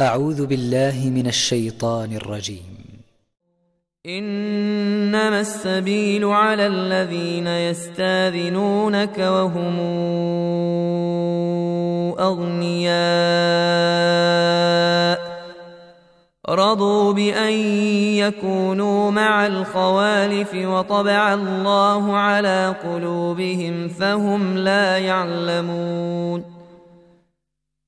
أعوذ بالله من الشيطان الرجيم. إنما السبيل على الذين يستاذنونك وهم أغنياء. رضوا بأن يكونوا مع الخوالف وطبع الله على قلوبهم فهم لا يعلمون.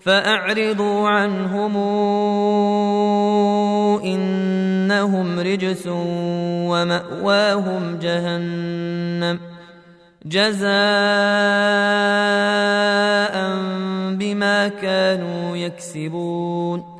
فأعرضوا عنهم إنهم رجس ومأواهم جهنم جزاء بما كانوا يكسبون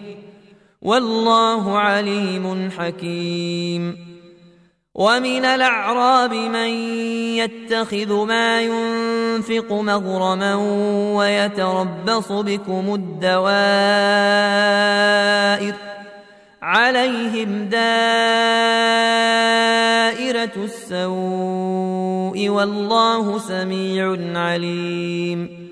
والله عليم حكيم. ومن الأعراب من يتخذ ما ينفق مغرما ويتربص بكم الدوائر عليهم دائرة السوء والله سميع عليم.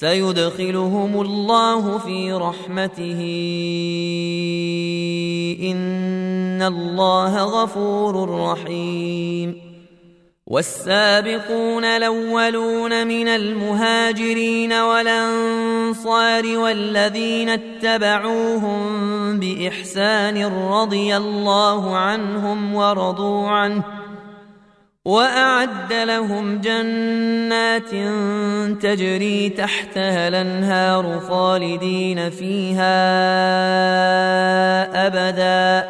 سيدخلهم الله في رحمته. إن الله غفور رحيم. والسابقون الأولون من المهاجرين والأنصار والذين اتبعوهم بإحسان رضي الله عنهم ورضوا عنه. وأعد لهم جنات تجري تحتها الأنهار خالدين فيها أبدا.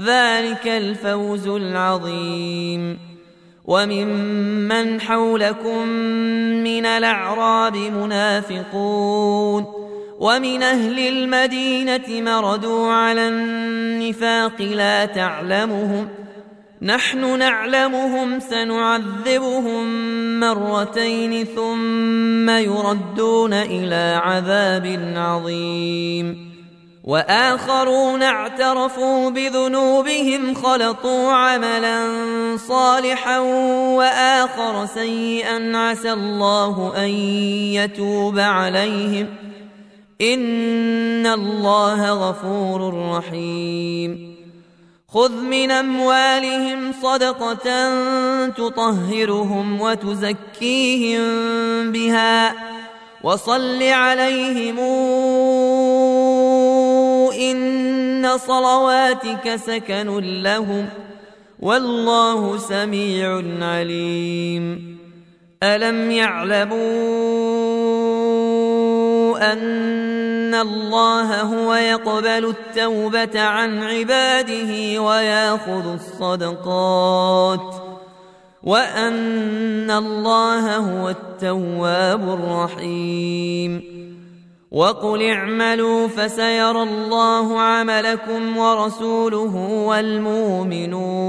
ذلك الفوز العظيم. وممن حولكم من الأعراب منافقون. ومن أهل المدينة مردوا على النفاق لا تعلمهم ۖ. نحن نعلمهم سنعذبهم مرتين ثم يردون إلى عذاب عظيم. وآخرون اعترفوا بذنوبهم خلطوا عملا صالحا وآخر سيئا عسى الله أن يتوب عليهم. إن الله غفور رحيم. خذ من أموالهم صدقة تطهرهم وتزكيهم بها وصل عليهم إن صلواتك سكن لهم والله سميع عليم. ألم يعلموا أن الله هو يقبل التوبه عن عباده وياخذ الصدقات وان الله هو التواب الرحيم. وقل اعملوا فسيرى الله عملكم ورسوله والمؤمنون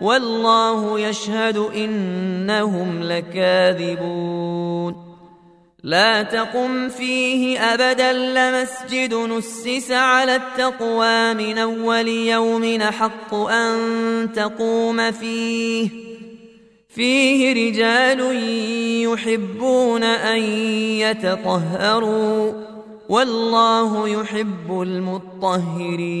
والله يشهد إنهم لكاذبون. لا تقم فيه أبدا لمسجد نسس على التقوى من أول يوم حق أن تقوم فيه. فيه رجال يحبون أن يتطهروا والله يحب المطهرين.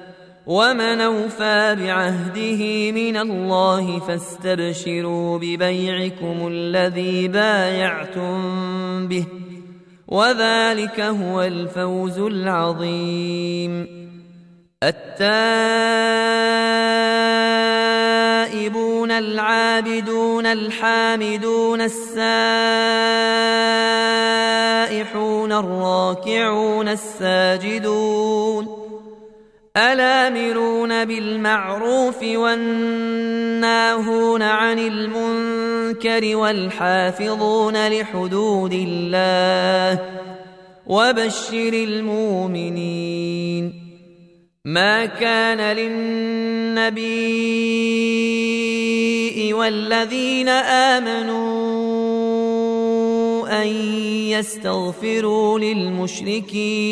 ومن أوفى بعهده من الله فاستبشروا ببيعكم الذي بايعتم به وذلك هو الفوز العظيم. التائبون العابدون الحامدون السائحون الراكعون الساجدون الآمرون بالمعروف والناهون عن المنكر والحافظون لحدود الله وبشر المؤمنين ما كان للنبي والذين آمنوا أن يستغفروا للمشركين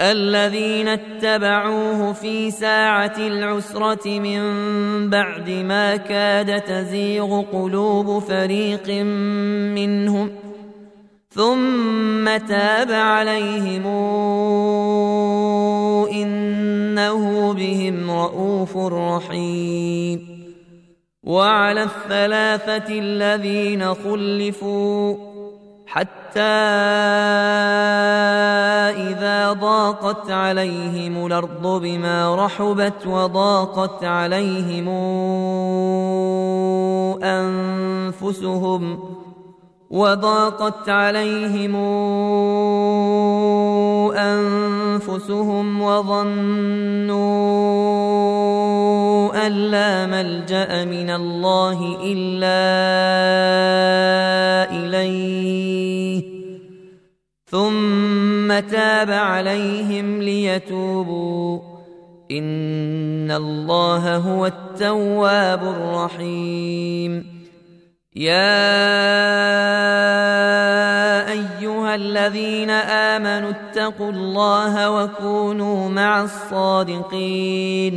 الذين اتبعوه في ساعة العسرة من بعد ما كاد تزيغ قلوب فريق منهم ۖ ثم تاب عليهم إنه بهم رءوف رحيم وعلى الثلاثة الذين خلفوا حتى إذا ضاقت عليهم الأرض بما رحبت وضاقت عليهم أنفسهم وضاقت عليهم أنفسهم وظنوا أن لا ملجأ من الله إلا إليه. ثم تاب عليهم ليتوبوا. إن الله هو التواب الرحيم. يا أيها الذين آمنوا اتقوا الله وكونوا مع الصادقين.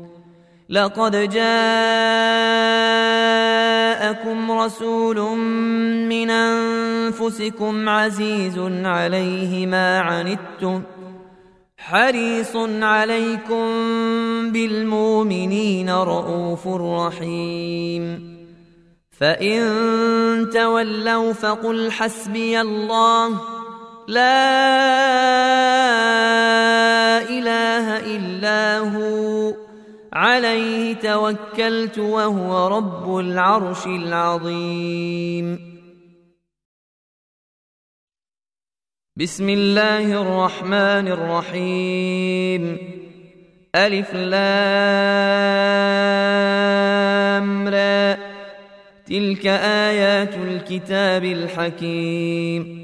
لقد جاءكم رسول من أنفسكم عزيز عليه ما عنتم ۖ حريص عليكم بالمؤمنين رءوف رحيم. فإن تولوا فقل حسبي الله لا إله إلا هو. عليه توكلت وهو رب العرش العظيم. بسم الله الرحمن الرحيم. ألف لام را. تلك آيات الكتاب الحكيم.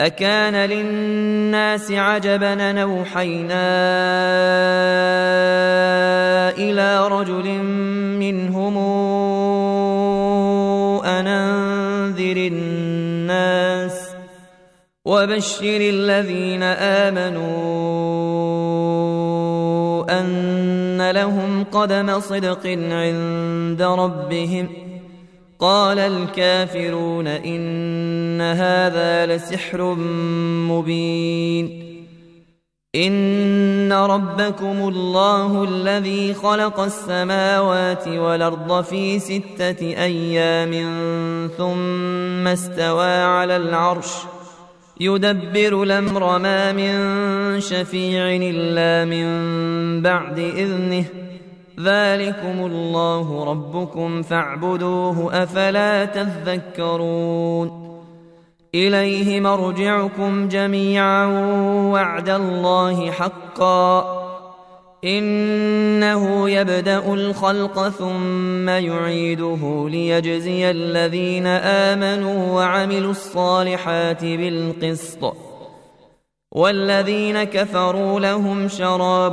أكان للناس عجبا نوحينا إلى رجل منهم أنذر الناس وبشر الذين آمنوا أن لهم قدم صدق عند ربهم قال الكافرون إن هذا لسحر مبين. إن ربكم الله الذي خلق السماوات والأرض في ستة أيام ثم استوى على العرش ۖ يدبر الأمر ما من شفيع إلا من بعد إذنه ذلكم الله ربكم فاعبدوه افلا تذكرون اليه مرجعكم جميعا وعد الله حقا انه يبدا الخلق ثم يعيده ليجزي الذين امنوا وعملوا الصالحات بالقسط والذين كفروا لهم شراب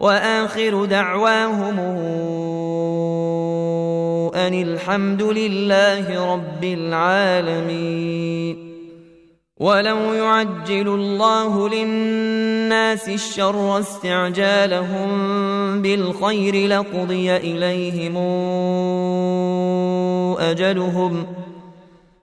وآخر دعواهم أن الحمد لله رب العالمين. ولو يعجل الله للناس الشر استعجالهم بالخير لقضي إليهم أجلهم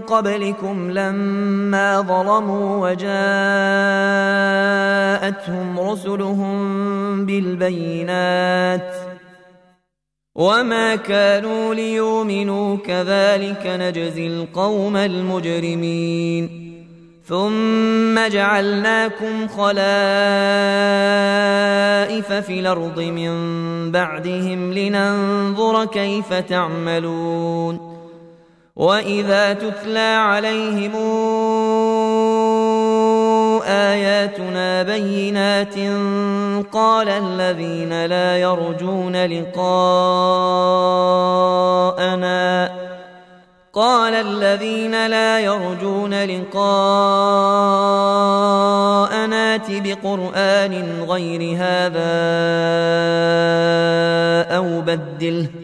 قبلكم لما ظلموا وجاءتهم رسلهم بالبينات وما كانوا ليؤمنوا كذلك نجزي القوم المجرمين ثم جعلناكم خلائف في الأرض من بعدهم لننظر كيف تعملون واذا تتلى عليهم اياتنا بينات قال الذين لا يرجون لقاءنا قال الذين لا يرجون لقاء نات بقران غير هذا أو بدله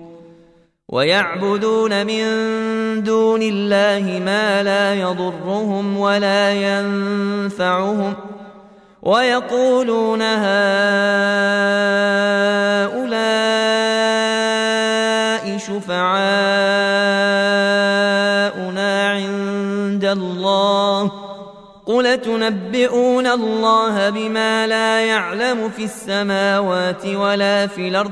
ويعبدون من دون الله ما لا يضرهم ولا ينفعهم ويقولون هؤلاء شفعاؤنا عند الله قل تنبئون الله بما لا يعلم في السماوات ولا في الأرض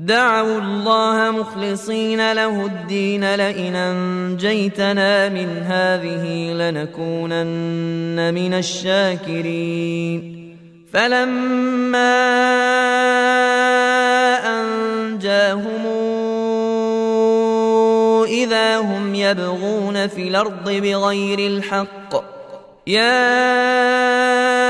دعوا الله مخلصين له الدين لئن أنجيتنا من هذه لنكونن من الشاكرين. فلما أنجاهم إذا هم يبغون في الأرض بغير الحق يا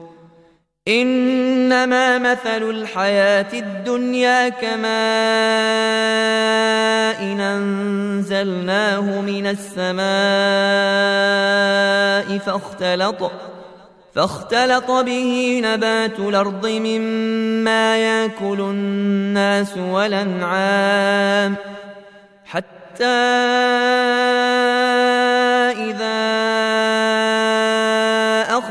إنما مثل الحياة الدنيا كماء إن أنزلناه من السماء فاختلط فاختلط به نبات الأرض مما يأكل الناس والأنعام حتى